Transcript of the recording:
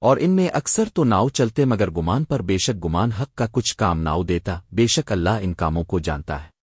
اور ان میں اکثر تو ناؤ چلتے مگر گمان پر بے شک گمان حق کا کچھ کام ناؤ دیتا، بے شک اللہ ان کاموں کو جانتا ہے۔